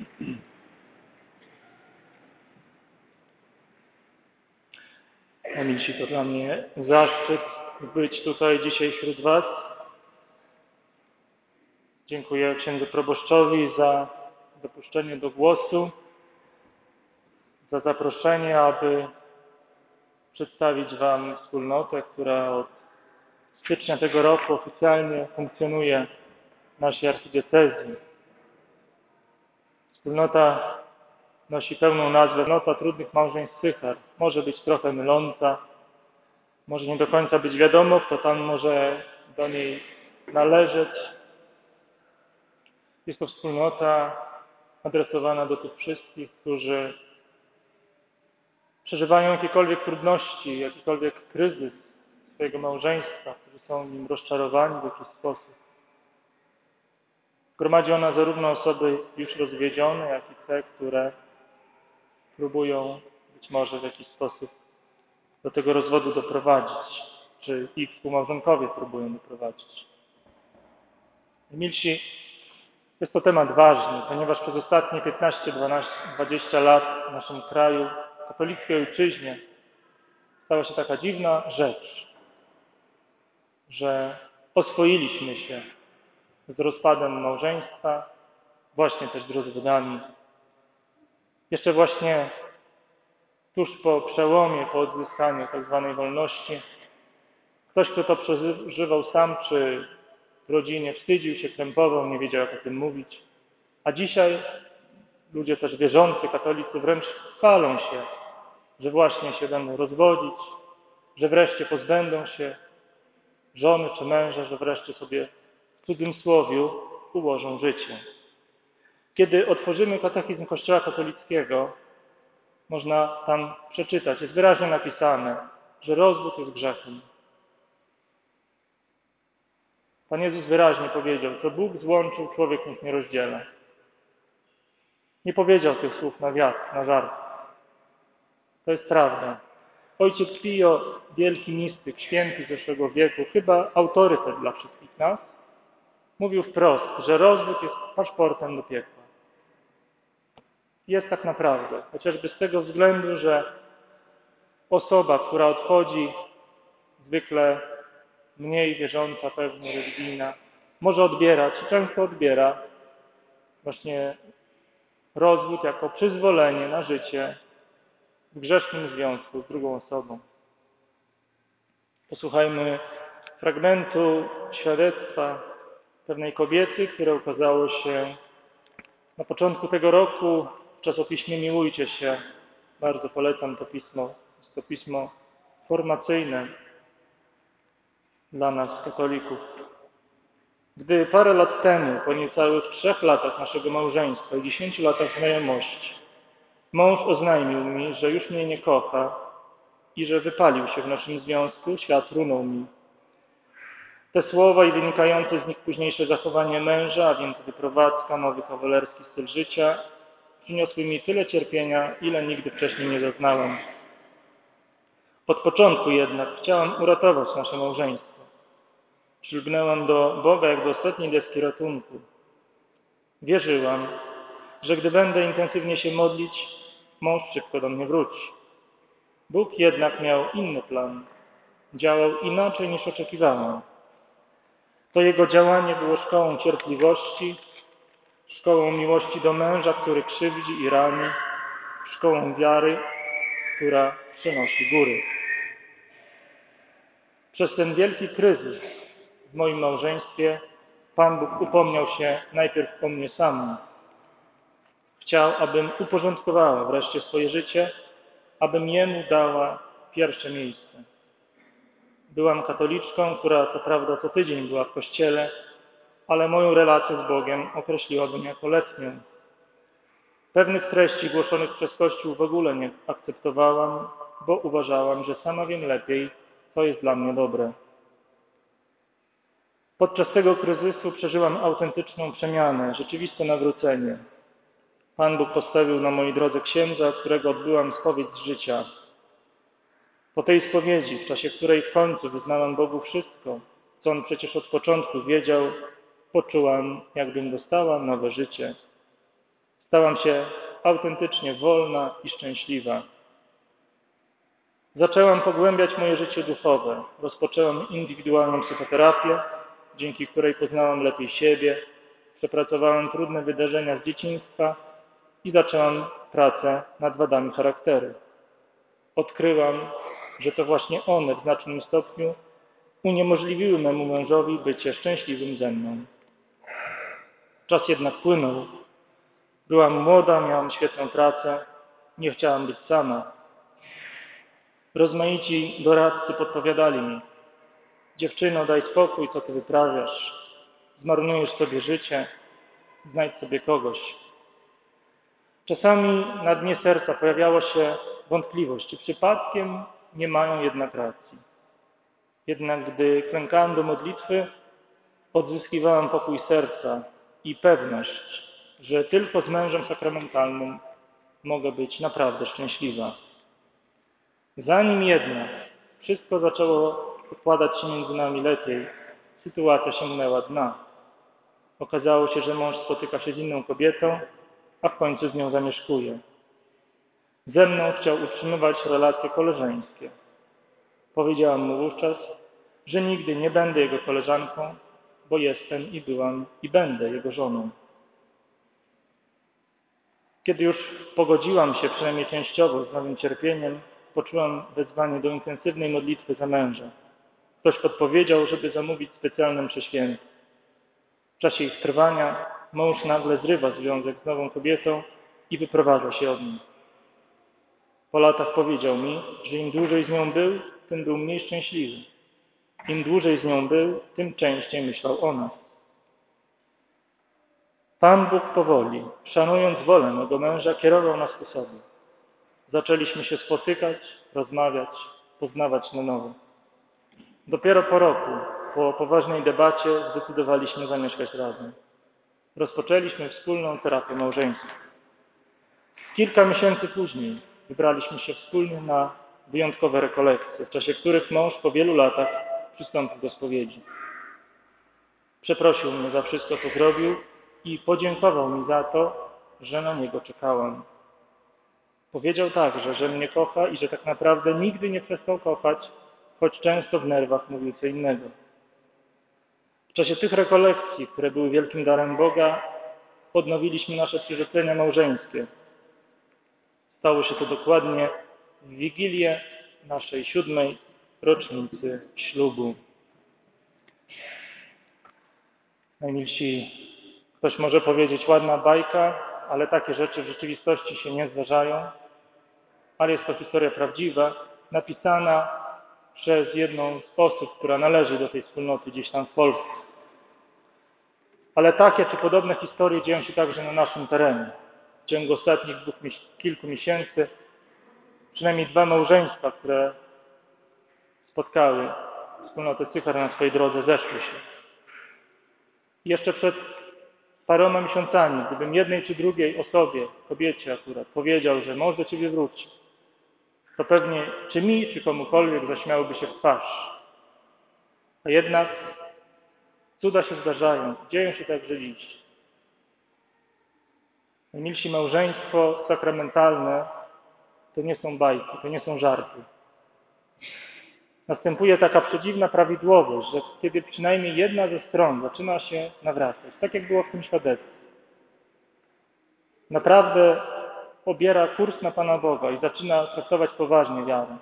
Najmilsi, to dla mnie zaszczyt być tutaj dzisiaj wśród Was. Dziękuję księdzu proboszczowi za dopuszczenie do głosu, za zaproszenie, aby przedstawić Wam wspólnotę, która od stycznia tego roku oficjalnie funkcjonuje w naszej archidiecezji. Wspólnota nosi pełną nazwę Wspólnota Trudnych Małżeństw Sychar. Może być trochę myląca, może nie do końca być wiadomo, kto tam może do niej należeć. Jest to wspólnota adresowana do tych wszystkich, którzy przeżywają jakiekolwiek trudności, jakikolwiek kryzys swojego małżeństwa, którzy są nim rozczarowani w jakiś sposób. Gromadzi ona zarówno osoby już rozwiedzione, jak i te, które próbują być może w jakiś sposób do tego rozwodu doprowadzić, czy ich współmałżonkowie próbują doprowadzić. Milsi, jest to temat ważny, ponieważ przez ostatnie 15, 12, 20 lat w naszym kraju, w katolickiej ojczyźnie, stała się taka dziwna rzecz, że oswoiliśmy się z rozpadem małżeństwa, właśnie też z rozwodami. Jeszcze właśnie tuż po przełomie, po odzyskaniu. Tak wolności, ktoś, kto to przeżywał sam, czy w rodzinie, wstydził się, krępował, nie wiedział, jak o tym mówić. A dzisiaj ludzie też wierzący, katolicy wręcz chwalą się, że właśnie się będą rozwodzić, że wreszcie pozbędą się żony czy męża, że wreszcie sobie w cudzym słowiu ułożą życie. Kiedy otworzymy katechizm Kościoła katolickiego, można tam przeczytać, jest wyraźnie napisane, że rozwód jest grzechem. Pan Jezus wyraźnie powiedział, co Bóg złączył, człowiek niech nie rozdziela. Nie powiedział tych słów na wiatr, na żart. To jest prawda. Ojciec Pio, wielki mistyk, święty zeszłego wieku, chyba autorytet dla wszystkich nas, mówił wprost, że rozwód jest paszportem do piekła jest tak naprawdę. Chociażby z tego względu, że osoba, która odchodzi, zwykle mniej wierząca, pewnie religijna, może odbierać i często odbiera właśnie rozwód jako przyzwolenie na życie w grzesznym związku z drugą osobą. Posłuchajmy fragmentu świadectwa pewnej kobiety, które ukazało się na początku tego roku w czasopiśmie Miłujcie się. Bardzo polecam to pismo. Jest to pismo formacyjne dla nas, katolików. Gdy parę lat temu, po niecałych trzech latach naszego małżeństwa i dziesięciu latach znajomości, mąż oznajmił mi, że już mnie nie kocha i że wypalił się w naszym związku, świat runął mi. Te słowa i wynikające z nich późniejsze zachowanie męża, a więc wyprowadzka, nowy kawalerski styl życia, przyniosły mi tyle cierpienia, ile nigdy wcześniej nie zaznałem. Od początku jednak chciałam uratować nasze małżeństwo. Przylgnęłam do Boga jak do ostatniej deski ratunku. Wierzyłam, że gdy będę intensywnie się modlić, mąż szybko do mnie wróci. Bóg jednak miał inny plan. Działał inaczej niż oczekiwałam. To jego działanie było szkołą cierpliwości, szkołą miłości do męża, który krzywdzi i rani, szkołą wiary, która przynosi góry. Przez ten wielki kryzys w moim małżeństwie Pan Bóg upomniał się najpierw o mnie samą. Chciał, abym uporządkowała wreszcie swoje życie, abym Jemu dała pierwsze miejsce. Byłam katoliczką, która co prawda co tydzień była w kościele, ale moją relację z Bogiem określiłabym jako letnią. Pewnych treści głoszonych przez Kościół w ogóle nie akceptowałam, bo uważałam, że sama wiem lepiej, co jest dla mnie dobre. Podczas tego kryzysu przeżyłam autentyczną przemianę, rzeczywiste nawrócenie. Pan Bóg postawił na mojej drodze księdza, którego odbyłam spowiedź z życia. Po tej spowiedzi, w czasie której w końcu wyznałam Bogu wszystko, co On przecież od początku wiedział, poczułam, jakbym dostała nowe życie. Stałam się autentycznie wolna i szczęśliwa. Zaczęłam pogłębiać moje życie duchowe. Rozpoczęłam indywidualną psychoterapię, dzięki której poznałam lepiej siebie, przepracowałam trudne wydarzenia z dzieciństwa i zaczęłam pracę nad wadami charakteru. Odkryłam, że to właśnie one w znacznym stopniu uniemożliwiły memu mężowi bycie szczęśliwym ze mną. Czas jednak płynął. Byłam młoda, miałam świetną pracę, nie chciałam być sama. Rozmaici doradcy podpowiadali mi, dziewczyno daj spokój, co ty wyprawiasz, zmarnujesz sobie życie, znajdź sobie kogoś. Czasami na dnie serca pojawiała się wątpliwość, czy przypadkiem nie mają jednak racji. Jednak gdy klękałem do modlitwy, odzyskiwałem pokój serca i pewność, że tylko z mężem sakramentalnym mogę być naprawdę szczęśliwa. Zanim jednak wszystko zaczęło układać się między nami lepiej, sytuacja sięgnęła dna. Okazało się, że mąż spotyka się z inną kobietą, a w końcu z nią zamieszkuje. Ze mną chciał utrzymywać relacje koleżeńskie. Powiedziałam mu wówczas, że nigdy nie będę jego koleżanką, bo jestem i byłam i będę jego żoną. Kiedy już pogodziłam się przynajmniej częściowo z nowym cierpieniem, poczułam wezwanie do intensywnej modlitwy za męża. Ktoś podpowiedział, żeby zamówić specjalne mszę święte. W czasie ich trwania mąż nagle zrywa związek z nową kobietą i wyprowadza się od niej. Po latach powiedział mi, że im dłużej z nią był, tym był mniej szczęśliwy. Im dłużej z nią był, tym częściej myślał o nas. Pan Bóg powoli, szanując wolę mego męża, kierował nas ku sobie. Zaczęliśmy się spotykać, rozmawiać, poznawać na nowo. Dopiero po roku, po poważnej debacie, zdecydowaliśmy zamieszkać razem. Rozpoczęliśmy wspólną terapię małżeńską. Kilka miesięcy później wybraliśmy się wspólnie na wyjątkowe rekolekcje, w czasie których mąż po wielu latach przystąpił do spowiedzi. Przeprosił mnie za wszystko, co zrobił i podziękował mi za to, że na niego czekałam. Powiedział także, że mnie kocha i że tak naprawdę nigdy nie przestał kochać, choć często w nerwach mówił co innego. W czasie tych rekolekcji, które były wielkim darem Boga, odnowiliśmy nasze przyrzeczenia małżeńskie. Stało się to dokładnie w Wigilię naszej siódmej rocznicy ślubu. Najmilsi, ktoś może powiedzieć ładna bajka, ale takie rzeczy w rzeczywistości się nie zdarzają. Ale jest to historia prawdziwa, napisana przez jedną z osób, która należy do tej wspólnoty gdzieś tam w Polsce. Ale takie czy podobne historie dzieją się także na naszym terenie. W ciągu ostatnich dwóch, kilku miesięcy przynajmniej dwa małżeństwa, które spotkały wspólnotę Cychar na swojej drodze, zeszły się. Jeszcze przed paroma miesiącami, gdybym jednej czy drugiej osobie, kobiecie akurat, powiedział, że mąż do ciebie wróci, to pewnie czy mi, czy komukolwiek zaśmiałoby się w twarz. A jednak cuda się zdarzają, dzieją się także dziś. Najmilsi małżeństwo sakramentalne to nie są bajki, to nie są żarty. Następuje taka przedziwna prawidłowość, że kiedy przynajmniej jedna ze stron zaczyna się nawracać, tak jak było w tym świadectwie, naprawdę pobiera kurs na Pana Boga i zaczyna traktować poważnie wiarę,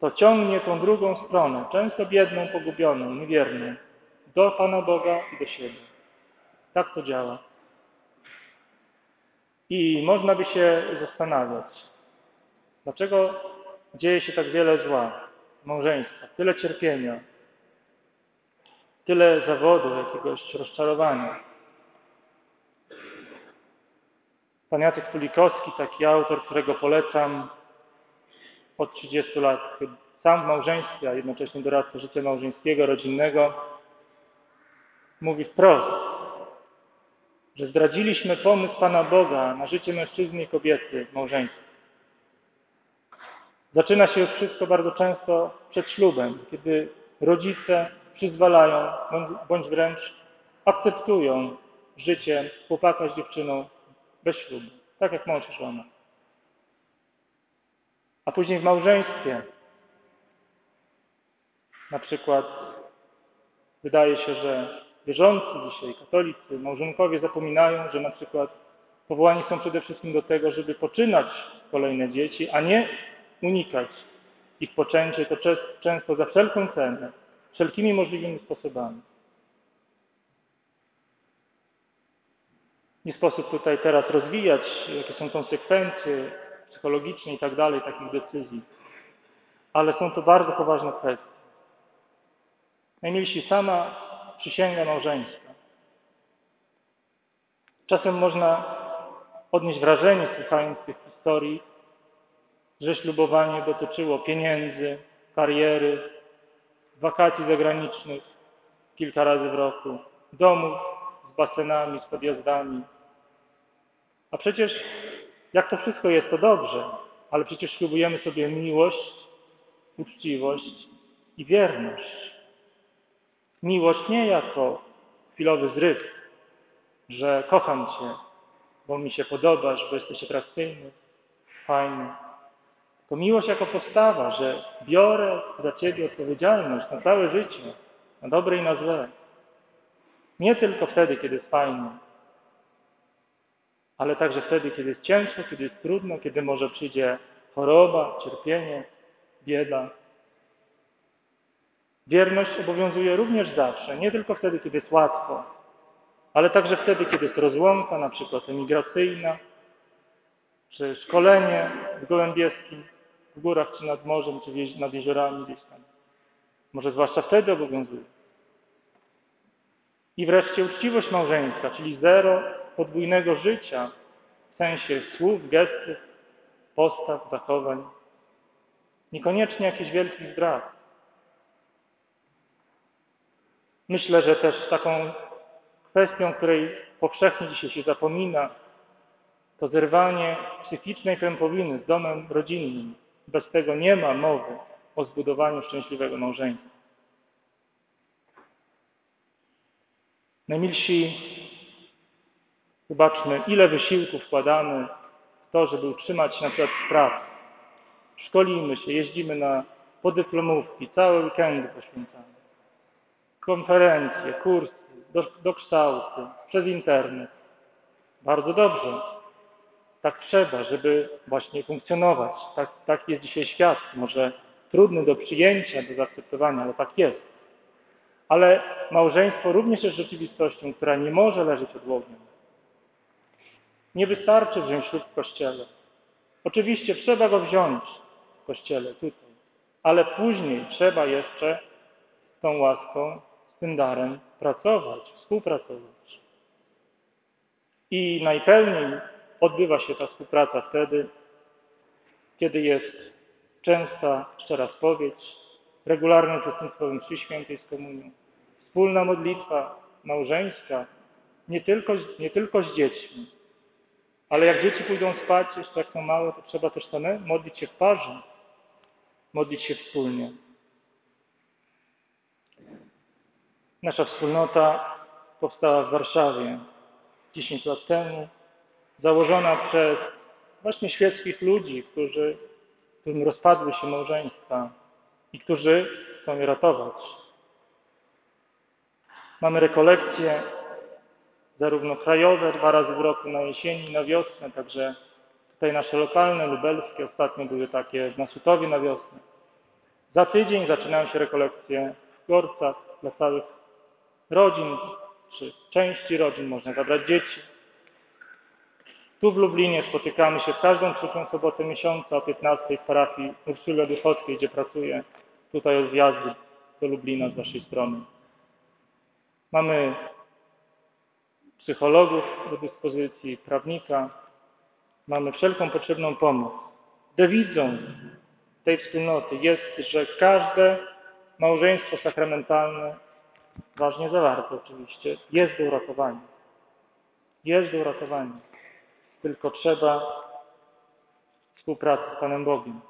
to ciągnie tą drugą stronę, często biedną, pogubioną, niewierną, do Pana Boga i do siebie. Tak to działa. I można by się zastanawiać, dlaczego dzieje się tak wiele zła w małżeństwach, tyle cierpienia, tyle zawodu, jakiegoś rozczarowania. Pan Jacek Kulikowski, taki autor, którego polecam od 30 lat, sam w małżeństwie, a jednocześnie doradca życia małżeńskiego, rodzinnego, mówi wprost, że zdradziliśmy pomysł Pana Boga na życie mężczyzny i kobiety w małżeństwie. Zaczyna się wszystko bardzo często przed ślubem, kiedy rodzice przyzwalają bądź wręcz akceptują życie chłopaka z dziewczyną bez ślubu, tak jak mąż i żona. A później w małżeństwie na przykład wydaje się, że wierzący dzisiaj, katolicy, małżonkowie zapominają, że na przykład powołani są przede wszystkim do tego, żeby poczynać kolejne dzieci, a nie unikać ich poczęcie, to często za wszelką cenę, wszelkimi możliwymi sposobami. Nie sposób tutaj teraz rozwijać, jakie są konsekwencje psychologiczne i tak dalej takich decyzji, ale są to bardzo poważne kwestie. Najmilsi, sama przysięga małżeństwa. Czasem można odnieść wrażenie, słuchając tych historii, że ślubowanie dotyczyło pieniędzy, kariery, wakacji zagranicznych kilka razy w roku, domów z basenami, z podjazdami. A przecież jak to wszystko jest, to dobrze, ale przecież ślubujemy sobie miłość, uczciwość i wierność. Miłość nie jako chwilowy zryw, że kocham Cię, bo mi się podobasz, bo jesteś atrakcyjny, fajny. To miłość jako postawa, że biorę za Ciebie odpowiedzialność na całe życie, na dobre i na złe. Nie tylko wtedy, kiedy jest fajnie, ale także wtedy, kiedy jest ciężko, kiedy jest trudno, kiedy może przyjdzie choroba, cierpienie, bieda. Wierność obowiązuje również zawsze, nie tylko wtedy, kiedy jest łatwo, ale także wtedy, kiedy jest rozłąka, na przykład emigracyjna, czy szkolenie w Gołębieskim, w górach, czy nad morzem, czy nad jeziorami gdzieś tam. Może zwłaszcza wtedy obowiązuje. I wreszcie uczciwość małżeńska, czyli zero podwójnego życia w sensie słów, gestów, postaw, zachowań. Niekoniecznie jakiś wielki zdrad. Myślę, że też taką kwestią, której powszechnie dzisiaj się zapomina, to zerwanie psychicznej pępowiny z domem rodzinnym. Bez tego nie ma mowy o zbudowaniu szczęśliwego małżeństwa. Najmilsi, zobaczmy, ile wysiłku wkładamy w to, żeby utrzymać się na przykład w pracy. Szkolimy się, jeździmy na podyplomówki, całe weekendy poświęcamy. Konferencje, kursy, do, do kształtu, przez internet. Bardzo dobrze. Tak trzeba, żeby właśnie funkcjonować. Tak, tak jest dzisiaj świat. Może trudny do przyjęcia, do zaakceptowania, ale tak jest. Ale małżeństwo również jest rzeczywistością, która nie może leżeć odłogiem. Nie wystarczy wziąć ślub w kościele. Oczywiście trzeba go wziąć w kościele, tutaj. Ale później trzeba jeszcze z tą łaską tym darem pracować, współpracować. I najpełniej odbywa się ta współpraca wtedy, kiedy jest częsta, szczera spowiedź, regularne uczestnictwo w mszy świętej z komunią, wspólna modlitwa małżeńska, nie tylko, nie tylko z dziećmi, ale jak dzieci pójdą spać, jeszcze jak są małe, to trzeba też same modlić się w parze, modlić się wspólnie. Nasza wspólnota powstała w Warszawie 10 lat temu, założona przez właśnie świeckich ludzi, którzy, którym rozpadły się małżeństwa i którzy chcą je ratować. Mamy rekolekcje zarówno krajowe dwa razy w roku na jesieni na wiosnę, także tutaj nasze lokalne, lubelskie, ostatnio były takie na Sutowie na wiosnę. Za tydzień zaczynają się rekolekcje w Gorcach dla całych rodzin, czy części rodzin, można zabrać dzieci. Tu w Lublinie spotykamy się w każdą trzecią sobotę miesiąca o 15 w parafii Urszuli Odychowskiej, gdzie pracuję. Tutaj od wjazdu do Lublina z waszej strony. Mamy psychologów do dyspozycji, prawnika. Mamy wszelką potrzebną pomoc. Dewizą tej wspólnoty jest, że każde małżeństwo sakramentalne ważnie zawarte oczywiście, jest do uratowania. Jest do uratowania. Tylko trzeba współpracy z Panem Bogiem.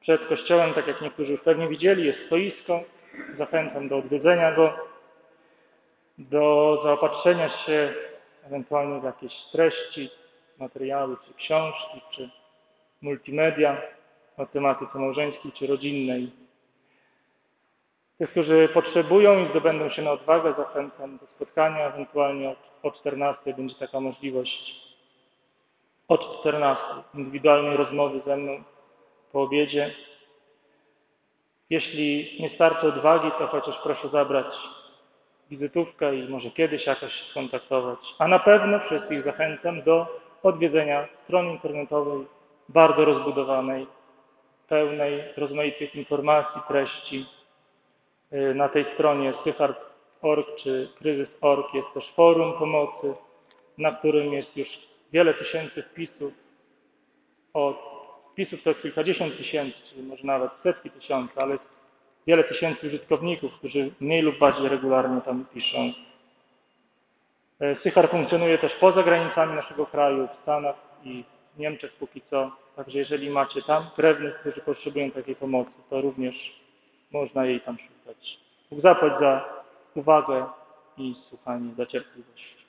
Przed Kościołem, tak jak niektórzy już pewnie widzieli, jest stoisko. Zachęcam do odwiedzenia go, do zaopatrzenia się ewentualnie w jakieś treści, materiały, czy książki, czy multimedia o tematyce małżeńskiej czy rodzinnej. Tych, którzy potrzebują i zdobędą się na odwagę, zachęcam do spotkania, ewentualnie o 14 będzie taka możliwość. Od 14 indywidualnej rozmowy ze mną po obiedzie. Jeśli nie starczy odwagi, to chociaż proszę zabrać wizytówkę i może kiedyś jakoś się skontaktować. A na pewno wszystkich zachęcam do odwiedzenia strony internetowej bardzo rozbudowanej, pełnej rozmaitych informacji, treści. Y, Na tej stronie sychart.org czy kryzys.org jest też forum pomocy, na którym jest już wiele tysięcy wpisów. Od wpisów to jest kilkadziesiąt tysięcy, czyli może nawet setki tysięcy, ale jest wiele tysięcy użytkowników, którzy mniej lub bardziej regularnie tam piszą. E, Sychar funkcjonuje też poza granicami naszego kraju, w Stanach i w Niemczech póki co. Także jeżeli macie tam krewnych, którzy potrzebują takiej pomocy, to również można jej tam szukać. Bóg zapłać za uwagę i słuchanie, za cierpliwość.